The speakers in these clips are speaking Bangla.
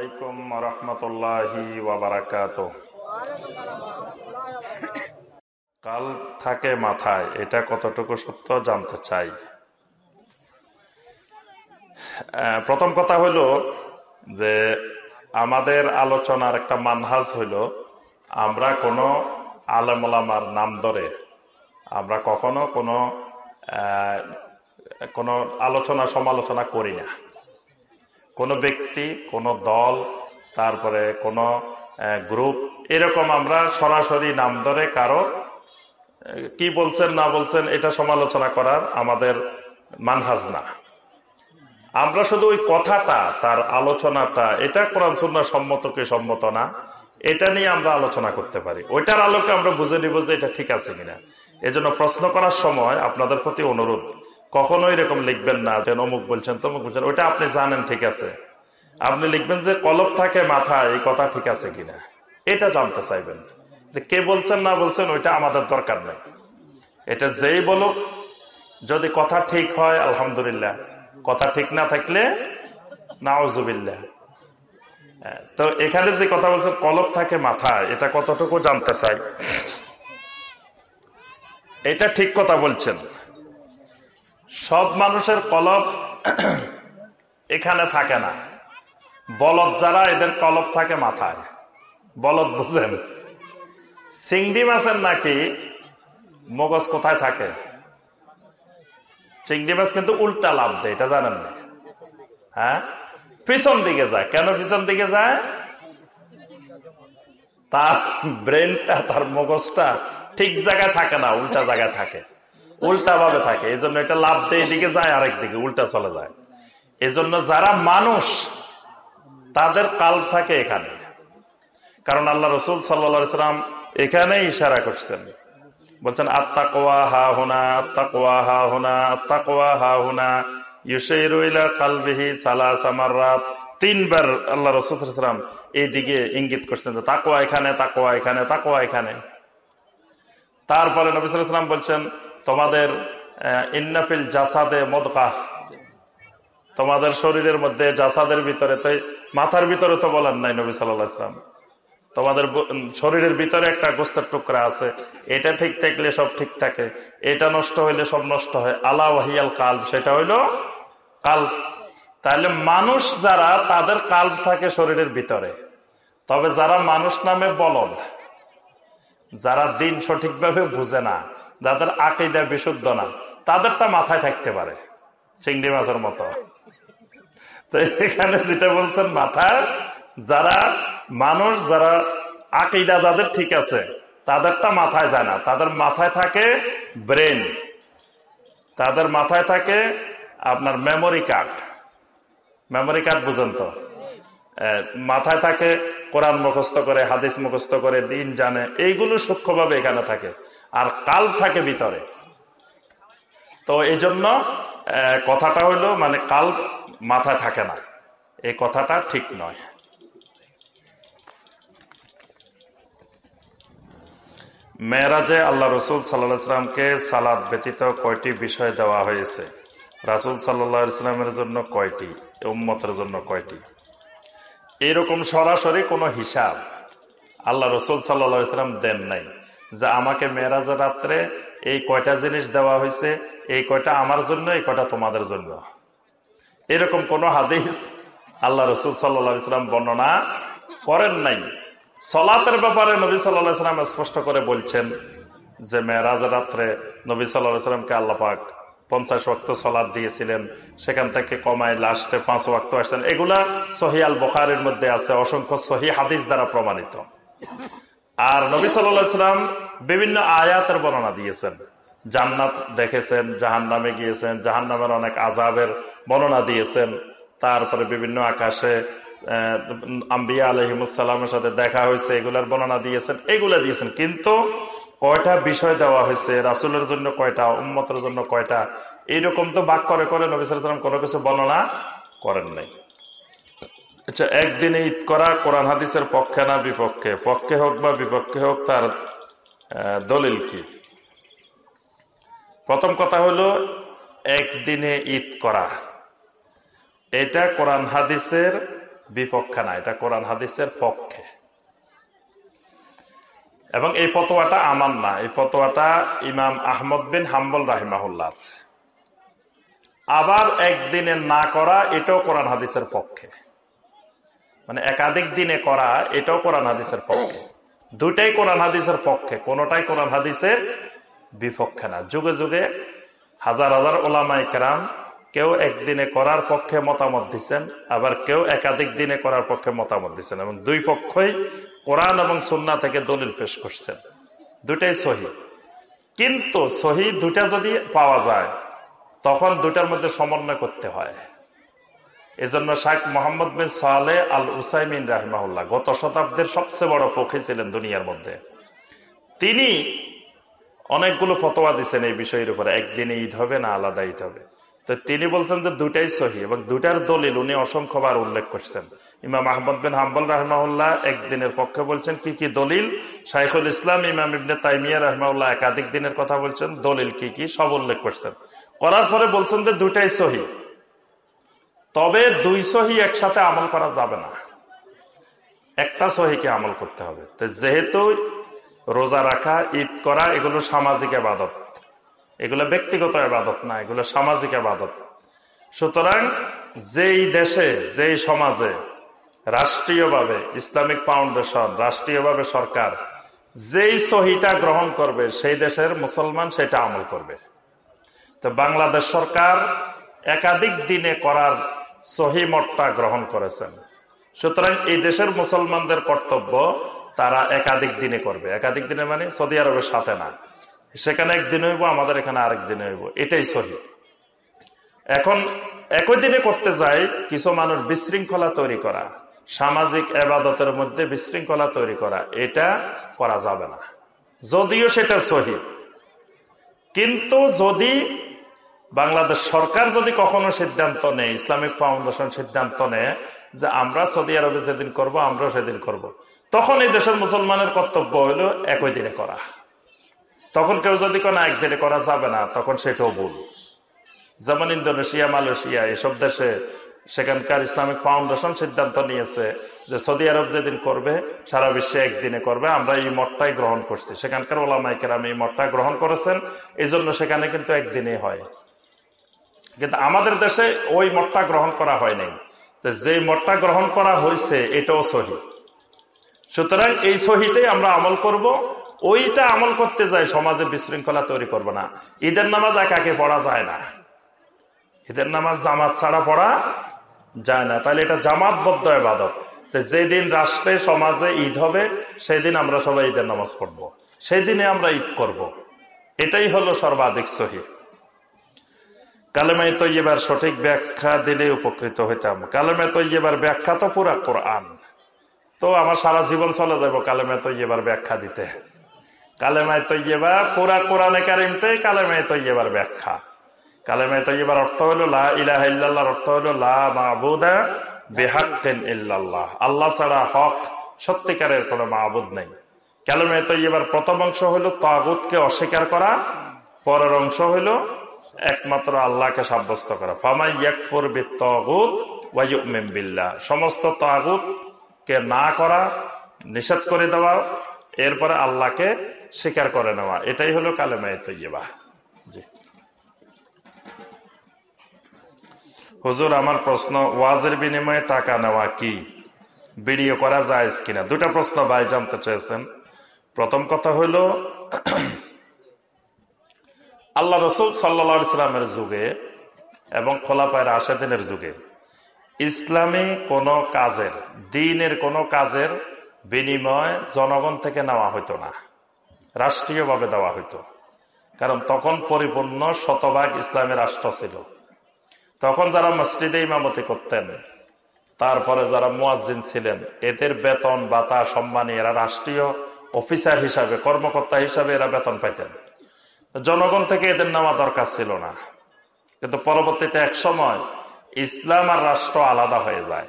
আলাইকুম রহমতুল্লাহি ওয়াবারাকাত কাল থাকে মাথায়, এটা কতটুকু সত্য জানতে চাই। প্রথম কথা হইল যে আমাদের আলোচনার একটা মানহাজ হইল আমরা কোনো আলমলামার নাম ধরে, আমরা কখনো কোনো কোনো আলোচনা সমালোচনা করি না। কোনো ব্যক্তি, কোনো দল, তারপরে কোনো গ্রুপ, এরকম আমরা সরাসরি নাম ধরে কারও কি বলছেন, না বলছেন, এটা সমালোচনা করার আমাদের মানহাজ না। আমরা শুধু ওই কথাটা, তার আলোচনাটা, এটা কোরআন সুন্না সম্মত কি সম্মত না, এটা নিয়ে আমরা আলোচনা করতে পারি। ওইটার আলোকে আমরা বুঝে নিব যে এটা ঠিক আছে কিনা। এজন্য প্রশ্ন করার সময় আপনাদের প্রতি অনুরোধ কখনো এরকম লিখবেন না যে অমুক বলছেন তমুক বলছেন। ওইটা আপনি জানেন ঠিক আছে। আপনি লিখবেন যে কলব থাকে মাথায় এই কথা ঠিক আছে কিনা। এটা জানতে চাইবেন। যে কে বলছেন না বলছেন ওইটা আমাদের দরকার নেই। এটা যেই বলুক যদি কথা ঠিক হয় আলহামদুলিল্লাহ। কথা ঠিক না থাকলে নাওজুবিল্লাহ হ্যাঁ, তো এখানে যে কথা বলছেন কলব থাকে মাথায় এটা কতটুকু জানতে চাই? এটা ঠিক কথা বলছেন। সব মানুষের কলব এখানে থাকে না। বলদ যারা, এদের কলব থাকে মাথায়। বলদ বুঝেন। চিংড়ি মাছের নাকি মগজ কোথায় থাকে? চিংড়ি মাছ কিন্তু উল্টা লাভ দেয়, এটা জানেন না। হ্যাঁ? পিছন দিকে যায়। কেন পিছন দিকে যায়? তার ব্রেনটা তার মগজটা ঠিক জায়গায় থাকে না, উল্টা জায়গায় থাকে। উল্টা ভাবে থাকে এই জন্য এটা লাভ দিয়ে, এদিকে যায়, আরেক দিকে উল্টা চলে যায়। এই জন্য যারা মানুষ, তাদের কাল থাকে এখানে। কারণ আল্লাহ রসুল সাল্লাম এখানে ইশারা করছেন। বলছেন আত্মা কোয়া হা হুনা আত্মা কোয়া হা হুনা আত্মা কোয়া হা হুনা ইউসাইরুইলা কালবিহি সালাস আমারাত তিনবার আল্লাহ রসুলাম এইদিকে ইঙ্গিত করছেন যে তাকোয়া এখানে তাকোয়া এখানে তাকোয়া এখানে। তারপরে নবী সাল্লাম বলছেন তোমাদের ইন্নাফিল জাসাদে মদকাহ তোমাদের শরীরের মধ্যে জাসাদের ভিতরে তো, মাথার ভিতরে তো বলেন নাই নবী সাল্লাম। তোমাদের শরীরের ভিতরে একটা গোস্তের টুকরা আছে, এটা ঠিক থাকলে সব ঠিক থাকে, এটা নষ্ট হইলে সব নষ্ট হয়। আলা ওয়াহিয়াল কাল সেটা হইল কাল তাহলে মানুষ যারা, তাদের কাল থাকে শরীরের ভিতরে। তবে যারা মানুষ নামে বলদ, যারা দিন সঠিকভাবে বুঝে না যাদের আকিদা বিশুদ্ধ না, তাদেরটা মাথায় থাকতে পারে, চিংড়ি মাছের মতো। তো এখানে যেটা বলছেন, মাথায় যারা মানুষ, যারা আকিদা যাদের ঠিক আছে, তাদেরটা মাথায় যায় না। তাদের মাথায় থাকে ব্রেন। তাদের মাথায় থাকে আপনার মেমোরি কার্ড। মেমোরি কার্ড বুঝেন তো? মাথায় থাকে কোরআন মুখস্থ করে, হাদিস মুখস্থ করে, দিন জানে, এইগুলো সূক্ষ্মভাবে এখানে থাকে। আর কাল থাকে ভিতরে। তো এই জন্য কথাটা হইল মানে কাল মাথায় থাকে না। এই কথাটা ঠিক নয়। মেয়েরাজে আল্লাহ রসুল সাল্লাহামকে সালাদ ব্যতীত কয়টি বিষয় দেওয়া হয়েছে? রাসুল সাল্লাহ ইসলামের জন্য কয়টি? উম্মতের জন্য কয়টি? এরকম সরাসরি কোনো হিসাব আল্লাহ রসুল সাল্লা ইসলাম দেন নাই। যে আমাকে মেয়েরাজের রাত্রে এই কয়টা জিনিস দেওয়া হয়েছে, এই কয়টা আমার জন্য, এই কয়টা তোমাদের জন্য। এরকম কোন হাদিস আল্লাহ রসুল সাল্লা ইসলাম বর্ণনা করেন নাই। সলাতের ব্যাপারে নবী সাল্লাহ ইসলাম স্পষ্ট করে বলছেন যে মেয়েরাজ রাত্রে নবী সাল্লাহ ইসলামকে আল্লাপাক পঞ্চাশ ওয়াক্ত সলাদ দিয়েছিলেন, সেখান থেকে কমায় লাস্টে পাঁচ ওয়াক্ত আসছেন। এগুলা সহি আল বখারের মধ্যে আছে, অসংখ্য সহি হাদিস দ্বারা প্রমাণিত। আর নবী সাল্লাম বিভিন্ন আয়াতের বর্ণনা দিয়েছেন। জান্নাত দেখেছেন জাহান নামে গিয়েছেন জাহান নামের অনেক আজাবের বর্ণনা দিয়েছেন। তারপরে বিভিন্ন আকাশে আম্বিয়া আলহিমুসাল্লামের সাথে দেখা হয়েছে, এগুলার বর্ণনা দিয়েছেন, এগুলা দিয়েছেন। কিন্তু কয়টা বিষয় দেওয়া হয়েছে, রাসুলের জন্য কয়টা, উম্মতের জন্য কয়টা, এইরকম তো বাক করে করে নবী সাল্লাম কোনো কিছু বর্ণনা করেন নাই। আচ্ছা একদিনে ঈদ করা কোরআন হাদিসের পক্ষে না বিপক্ষে? পক্ষে হোক বা বিপক্ষে হোক, তার দলিল কি? প্রথম কথা হলো, একদিনে ঈদ করা। এটা কোরআন হাদিসের বিপক্ষে না, এটা কোরআন হাদিসের পক্ষে। এবং এই ফতোয়াটা আমার না, এই ফতোয়াটা ইমাম আহমদ বিন হাম্বল রাহিমাহুল্লাহ আবার একদিনে না করা, এটাও কোরআন হাদিসের পক্ষে। মানে একাধিক দিনে করা, এটাও কোরআন হাদিসের পক্ষে। দুটাই কোরআন হাদিসের পক্ষে, কোনটাই কোরআন হাদিসের বিপক্ষে না। যুগে যুগে হাজার হাজার ওলামাই কেরাম কেউ একদিনে করার পক্ষে মতামত দিচ্ছেন আবার কেউ একাধিক দিনে করার পক্ষে মতামত দিচ্ছেন এবং দুই পক্ষই কোরআন এবং সন্না থেকে দলিল পেশ করছেন। দুটাই সহি। কিন্তু সহি দুটা যদি পাওয়া যায়, তখন দুটার মধ্যে সমন্বয় করতে হয়। এজন্য শাহ মোহাম্মদ বিন সালে আল উসাইমিন রাহমাউল্লাহ গত শতাব্দীর সবচেয়ে বড় পক্ষে ছিলেন দুনিয়ার মধ্যে। তিনি অনেকগুলো ফতোয়া দিচ্ছেন এই বিষয়ের উপরে। একদিনে ঈদ হবে না আলাদা ঈদ হবে। তো তিনি বলছেন যে দুটাই সহি এবং দুটার দলিল উনি অসংখ্যবার উল্লেখ করছেন। ইমাম আহমদ বিন হাম্বল রহমাউল্লাহ একদিনের পক্ষে বলছেন, কি কি দলিল? শাইখুল ইসলাম, ইমাম ইবনে তাইমিয়া রহমাউল্লাহ একাধিক দিনের কথা বলছেন, দলিল কি কি? সব উল্লেখ করছেন। করার পরে বলছেন যে দুটাই সহি। তবে দুই সহি একসাথে আমল করা যাবে না। একটা সহিকে আমল করতে হবে। তো যেহেতু রোজা রাখা, ঈদ করা, এগুলো সামাজিক আবাদত। এগুলো ব্যক্তিগত আবাদত না, এগুলো সামাজিক আবাদত। সুতরাং যেই দেশে, যেই সমাজে রাষ্ট্রীয়ভাবে ইসলামিক ফাউন্ডেশন, রাষ্ট্রীয়ভাবে সরকার যেই সহিটা গ্রহণ করবে, সেই দেশের মুসলমান সেটা আমল করবে। তো বাংলাদেশ সরকার একাধিক দিনে করার সহি মতটা গ্রহণ করেছেন। সুতরাং এই দেশের মুসলমানদের কর্তব্য তারা একাধিক দিনে করবে। একাধিক দিনে মানে সৌদি আরবের সাথে না। সেখানে একদিন হইব, আমাদের এখানে আরেক দিনে হইব। এটাই সহি। এখন একই দিনে করতে যাই কিছু মানুষ বিশৃঙ্খলা তৈরি করা, সামাজিক এবাদতের মধ্যে বিশৃঙ্খলা তৈরি করা, এটা করা যাবে না। যদিও সেটা সহি। কিন্তু যদি বাংলাদেশ সরকার যদি কখনো সিদ্ধান্ত নেয়, ইসলামিক ফাউন্ডেশন সিদ্ধান্ত নেয় যে আমরা সৌদি আরবে যেদিন করব, আমরাও সেদিন করব। তখন এই দেশের মুসলমানের কর্তব্য হলো একই দিনে করা। তখন কেউ যদি কোনো একদিনে করা যাবে না, তখন সেটাও ভুল। যেমন ইন্দোনেশিয়া, মালয়েশিয়া, এসব দেশে সেখানকার ইসলামিক ফাউন্ডেশন সিদ্ধান্ত নিয়েছে যে সৌদি আরব যেদিন করবে, সারা বিশ্বে একদিনে করবে, আমরা এই মতটাই গ্রহণ করছি। সেখানকার ওলামাইকেরাম এই মতটা গ্রহণ করেছেন এই জন্য সেখানে কিন্তু একদিনে হয়। কিন্তু আমাদের দেশে ওই মতটা গ্রহণ করা হয় নাই। যে মতটা গ্রহণ করা হয়েছে, এটাও সহি। সুতরাং এই সহিটাই আমরা আমল করব। ওইটা আমল করতে যাই সমাজে বিশৃঙ্খলা তৈরি করব না। ঈদের নামাজ একাকে পড়া যায় না। ঈদের নামাজ জামাত ছাড়া পড়া যায় না। তাহলে এটা জামাতবদ্ধ এবাদত যেদিন রাষ্ট্রে, সমাজে ঈদ হবে, সেদিন আমরা সবাই ঈদের নামাজ পড়ব। সেই দিনে আমরা ঈদ করব। এটাই হলো সর্বাধিক সহি। কালেমাই তৈবার সঠিক ব্যাখ্যা দিলে উপকৃত হইতাম। কালেমে তৈবার ব্যাখ্যা তো পুরা কোরআন। তো আমার সারা জীবন চলে যাব কালেমে তৈবার ব্যাখ্যা দিতে। কালেমায় তৈবা পুরা কোরআনে কারিমটাই কালেমায় তৈবার ব্যাখ্যা। কালেমায় তৈবার অর্থ হলো লা ইলাহ অর্থ হলো লা মাহবুদা বেহাক্কেন ইল্লাল্লাহ। আল্লাহ ছাড়া হক সত্যিকারের কোনো মাহবুদ নেই। কালেমায় তৈবার প্রথম অংশ হলো তাগুতকে অস্বীকার করা, পরের অংশ হলো একমাত্র আল্লাহকে সাব্যস্ত করা। ফামাই ইয়াকফুর বিত্তাগুত ওয়ায়ুমিন বিল্লাহ। সমস্ত তাগুত কে না করা, নিষেধ করে দেওয়া, এরপরে আল্লাহকে স্বীকার করে নেওয়া। এটাই হলো কালেমায় তৈবা জি। হুজুর, আমার প্রশ্ন, ওয়াজের বিনিময়ে টাকা নেওয়া কি? ভিডিও করা যায় কিনা? দুটা প্রশ্ন ভাই জানতে চেয়েছেন। প্রথম কথা হইল আল্লাহ রসুল সাল্লা ইসলামের যুগে এবং খোলাপায়ের আশেদিনের যুগে ইসলামী কোনো কাজের, দিনের কোনো কাজের বিনিময় জনগণ থেকে নেওয়া হইতো না। রাষ্ট্রীয়ভাবে দেওয়া হইতো। কারণ তখন পরিপূর্ণ শতভাগ ইসলামী রাষ্ট্র ছিল। তখন যারা মসজিদে ইমামতি করতেন, তারপরে যারা মুয়াজ্জিন ছিলেন, এদের বেতন বাতা সম্মানী এরা রাষ্ট্রীয় অফিসার হিসাবে, কর্মকর্তা হিসাবে এরা বেতন পাইতেন। জনগণ থেকে এদের নেওয়া দরকার ছিল না। কিন্তু পরবর্তীতে এক সময় ইসলাম আর রাষ্ট্র আলাদা হয়ে যায়।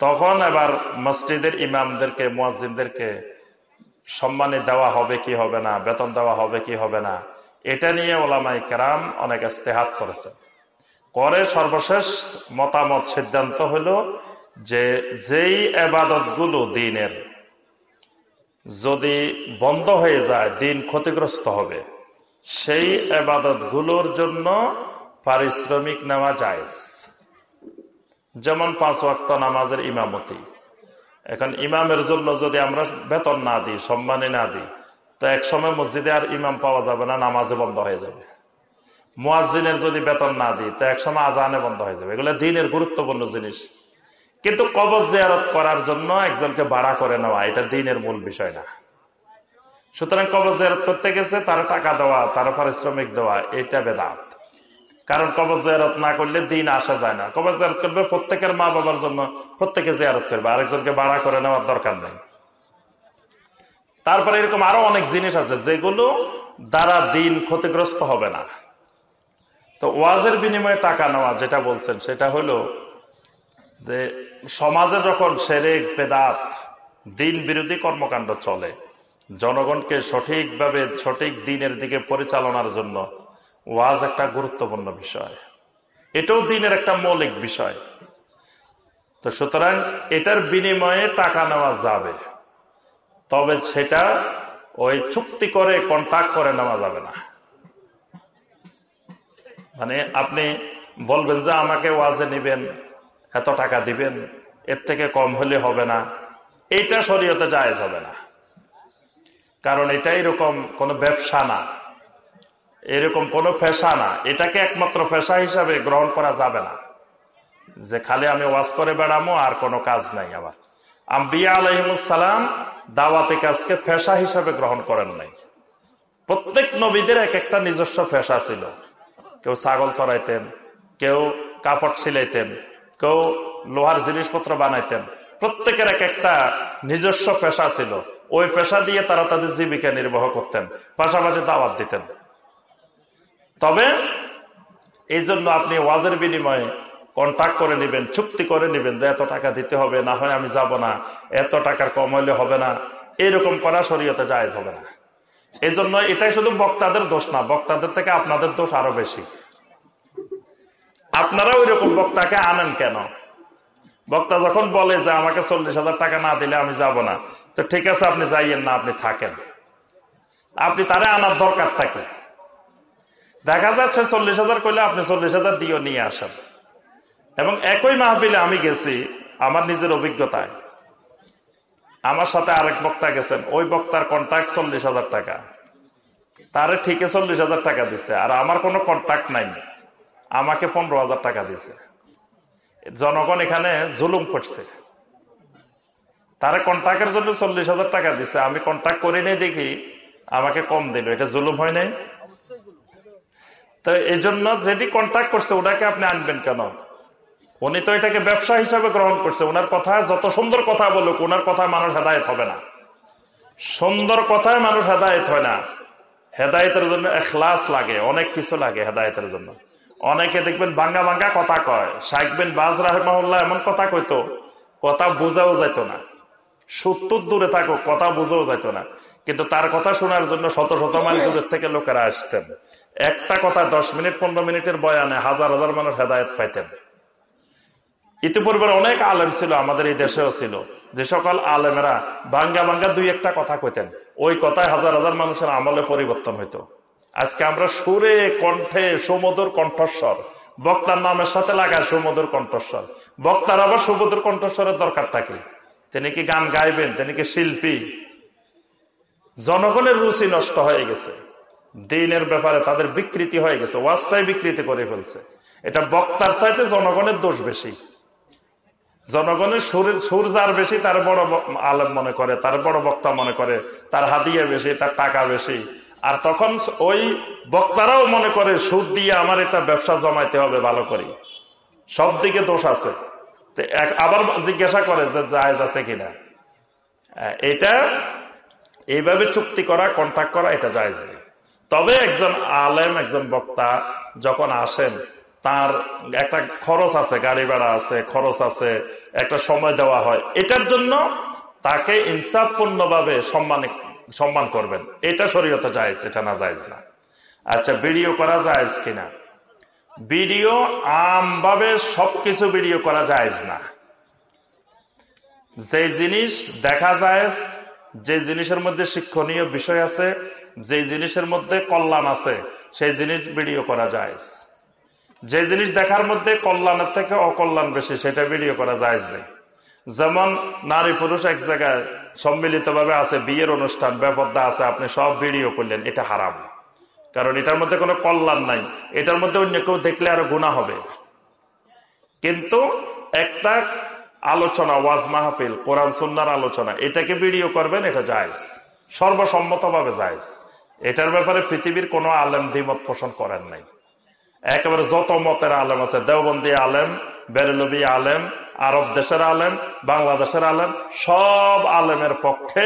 তখন এবার মসজিদের ইমামদেরকে, মুয়াজ্জিনদেরকে সম্মানী দেওয়া হবে কি হবে না, বেতন দেওয়া হবে কি হবে না, এটা নিয়ে ওলামাই কেরাম অনেক ইস্তেহাত করেছেন। করে সর্বশেষ মতামত সিদ্ধান্ত হলো যে যেই আবাদতগুলো দিনের, যদি বন্ধ হয়ে যায়, দিন ক্ষতিগ্রস্ত হবে। সেই আবাদতগুলোর জন্য পারিশ্রমিক নেওয়া যায় যেমন পাঁচ ওয়াক্ত নামাজের ইমামতি। এখন ইমামের জন্য যদি আমরা বেতন না দিই, সম্মানে না দিই, তো এক সময় মসজিদে আর ইমাম পাওয়া যাবে না নামাজে বন্ধ হয়ে যাবে। মুয়াজিনের যদি বেতন না দিই, তো এক সময় আজানে বন্ধ হয়ে যাবে। এগুলো দিনের গুরুত্বপূর্ণ জিনিস। কিন্তু কবজ জিয়ারত করার জন্য একজনকে ভাড়া করে নেওয়া, এটা দিনের মূল বিষয় না। সুতরাং কবজ জিয়ারত করতে গেছে তারা টাকা দেওয়া তারা পারিশ্রমিক দেওয়া, এটা বেদাত। কারণ কবজ জিয়ারত না করলে দিন আসা যায় না। কবজ জিয়ারত করবে প্রত্যেকের মা বাবার জন্য, প্রত্যেকে জিয়ারত করবে, আরেকজনকে ভাড়া করে নেওয়ার দরকার নেই। তারপরে এরকম আরও অনেক জিনিস আছে, যেগুলো দ্বারা দিন ক্ষতিগ্রস্ত হবে না। তো ওয়াজের বিনিময়ে টাকা নেওয়া যেটা বলছেন, সেটা হলো যে সমাজে যখন সেরেক, বেদাত, দিন বিরোধী কর্মকাণ্ড চলে জনগণকে সঠিকভাবে সঠিক দিনের দিকে পরিচালনার জন্য ওয়াজ একটা গুরুত্বপূর্ণ বিষয়। এটাও দিনের একটা মৌলিক বিষয়। তো সুতরাং এটার বিনিময়ে টাকা নেওয়া যাবে। তবে সেটা ওই চুক্তি করে কন্ট্যাক্ট করে নেওয়া যাবে না। মানে আপনি বলবেন যে আমাকে ওয়াজে নিবেন, এত টাকা দিবেন, এর থেকে কম হলে হবে না। এইটা শরীয়তে যায় হবে না। কারণ এটা এরকম কোনো ব্যবসা না। এরকম কোনো পেশা না। এটাকে একমাত্র পেশা হিসাবে গ্রহণ করা যাবে না। যে খালি আমি ওয়াজ করে বেড়ামো, আর কোনো কাজ নাই আবার আম্বিয়া আলহিমুসালাম দাওয়াতি কাজকে পেশা হিসাবে গ্রহণ করেন নাই। প্রত্যেক নবীদের এক একটা নিজস্ব পেশা ছিল। কেউ ছাগল চড়াইতেন, কেউ কাপড় সিলাইতেন, কেউ লোহার জিনিসপত্র বানাইতেন। প্রত্যেকের এক একটা নিজস্ব পেশা ছিল। ওই পেশা দিয়ে তারা তাদের জীবিকা নির্বাহ করতেন, পাশাপাশি দাওয়াত দিতেন। তবে এই জন্য আপনি ওয়াজের বিনিময়ে কন্ট্যাক্ট করে নেবেন, চুক্তি করে নেবেন যে এত টাকা দিতে হবে, না হয় আমি যাব না, এত টাকার কম হইলে হবে না, এরকম করা শরীয়তে যায় হবে না। এই জন্য এটাই শুধু বক্তাদের দোষ না, বক্তাদের থেকে আপনাদের দোষ আরও বেশি। আপনারা ওই রকম বক্তাকে আনেন কেন? বক্তা যখন বলে যে আমাকে চল্লিশ হাজার টাকা না দিলে আমি যাব না, তো ঠিক আছে, আপনি যাইয়েন না, আপনি থাকেন। আপনি তারে আনার দরকার থাকে দেখা যাচ্ছে চল্লিশ হাজার করলে আপনি চল্লিশ হাজার দিয়েও নিয়ে আসেন। এবং একই মাহবিলে আমি গেছি, আমার নিজের অভিজ্ঞতায়। আমার সাথে আরেক বক্তা গেছেন, ওই বক্তার কন্ট্যাক্ট চল্লিশ হাজার টাকা। তারে ঠিকে চল্লিশ হাজার টাকা দিছে, আর আমার কোনো কন্ট্যাক্ট নাই। আমাকে পনেরো হাজার টাকা দিছে। জনগণ এখানে জুলুম করছে। তারা কন্ট্যাক্টের জন্য চল্লিশ হাজার টাকা দিছে। আমি কন্ট্যাক্ট করি নাই দেখি, আমাকে কম দিল। এটা জুলুম হয় নাই? তো এই জন্য যেটি কন্ট্যাক্ট করছে, ওটাকে আপনি আনবেন কেন? উনি তো এটাকে ব্যবসা হিসাবে গ্রহণ করছে। ওনার কথা, যত সুন্দর কথা বলুক ওনার কথা মানুষ হেদায়ত হবে না। সুন্দর কথায় মানুষ হেদায়ত হয় না। হেদায়তের জন্য এখলাস লাগে, অনেক কিছু লাগে হেদায়তের জন্য। অনেকে দেখবেন বাঙ্গা বাঙ্গা কথা কয়। শাইকবেন বাজ রাহমাল্লাহ এমন কথা কইতো, কথা বোঝাও যাইতো না। সত্তর দূরে থাকো, কথা বুঝেও যাইত না। কিন্তু তার কথা শোনার জন্য শত শত মাইল দূরের থেকে লোকেরা আসতেন। একটা কথা দশ মিনিট, পনেরো মিনিটের বয়ানে হাজার হাজার মানুষ হেদায়ত পাইতেন। ইতিপূর্বে অনেক আলেম ছিল, আমাদের এই দেশেও ছিল। যে সকল আলেমেরা ভাঙ্গা বাঙ্গা দুই একটা কথা কইতেন। ওই কথায় হাজার হাজার মানুষের আমলে পরিবর্তন হইতো। আজকে আমরা সুরে, কণ্ঠে সুমধুর কণ্ঠস্বর। বক্তার নামের সাথে লাগায় সুমধুর কণ্ঠস্বর। বক্তার আবার সুমধুর কণ্ঠস্বরের দরকারটা কি? তিনি কি গান গাইবেন? তিনি কি শিল্পী? জনগণের রুচি নষ্ট হয়ে গেছে। দিনের ব্যাপারে তাদের বিকৃতি হয়ে গেছে। ওয়াজটাই বিকৃতি করে ফেলছে। এটা বক্তার চাইতে জনগণের দোষ বেশি। জনগণের সুরের, সুর যার বেশি, তার বড় আলেম মনে করে, তার বড় বক্তা মনে করে, তার হাদিয়া বেশি, তার টাকা বেশি। আর তখন ওই বক্তারাও মনে করে, সুদ দিয়ে আমার এটা ব্যবসা জমাইতে হবে ভালো করে। সব দিকে দোষ আছে। আবার জিজ্ঞাসা করে যে জায়জ আছে কিনা। এটা এইভাবে চুক্তি করা কন্ট্যাক্ট করা, এটা জায়জ নেই। তবে একজন আলেম, একজন বক্তা যখন আসেন, তার একটা খরচ আছে, গাড়ি ভাড়া আছে, খরচ আছে, একটা সময় দেওয়া হয়। এটার জন্য তাকে ইনসাফপূর্ণ ভাবে সম্মান করবেন। এটা শরীয়তে জায়েজ, এটা না জায়েজ না। আচ্ছা ভিডিও করা জায়েজ কিনা? ভিডিও আমভাবে সবকিছু ভিডিও করা জায়েজ না। যে জিনিস দেখা যায় যে জিনিসের মধ্যে শিক্ষণীয় বিষয় আছে, যে জিনিসের মধ্যে কল্যাণ আছে, সেই জিনিস ভিডিও করা যায় যে জিনিস দেখার মধ্যে কল্যাণের থেকে অকল্যাণ বেশি, সেটা ভিডিও করা যায় নেই। যেমন নারী পুরুষ এক জায়গায় সম্মিলিত ভাবে আছে, বিয়ের অনুষ্ঠান ব্যাপারটা আছে, আপনি সব ভিডিও করলেন, এটা হারাম। কারণ এটার মধ্যে কোনো কল্যাণ নাই। এটার মধ্যে অন্য কেউ দেখলে আরও গুণা হবে। কিন্তু একটা আলোচনা, ওয়াজ মাহফিল, কোরআন, সুন্নার আলোচনা, এটাকে ভিডিও করবেন, এটা জায়জ। সর্বসম্মতভাবে জায়জ। এটার ব্যাপারে পৃথিবীর কোনো আলেম দ্বিমত পোষণ করেন নাই। একেবারে যত মতের আলেম আছে, দেওবন্দি আলেম, বেরেলবি আলেম আরব দেশের আলেম বাংলাদেশের আলেম সব আলেমের পক্ষে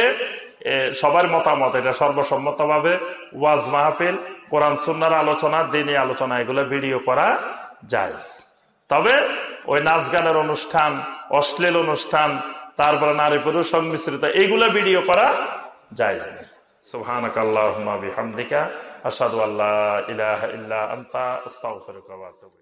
সবার মতামত এটা সর্বসম্মতভাবে ওয়াজ মাহফিল কোরআন সুন্নার আলোচনা দিনী আলোচনা এগুলো ভিডিও করা যায় তবে ওই নাচ গানের অনুষ্ঠান অশ্লীল অনুষ্ঠান তারপরে নারী পুরুষ সংমিশ্রিত এইগুলো ভিডিও করা যায় না سبحانك اللهم بحمدك أشهد أن لا إله إلا أنت أستغفرك وأتوب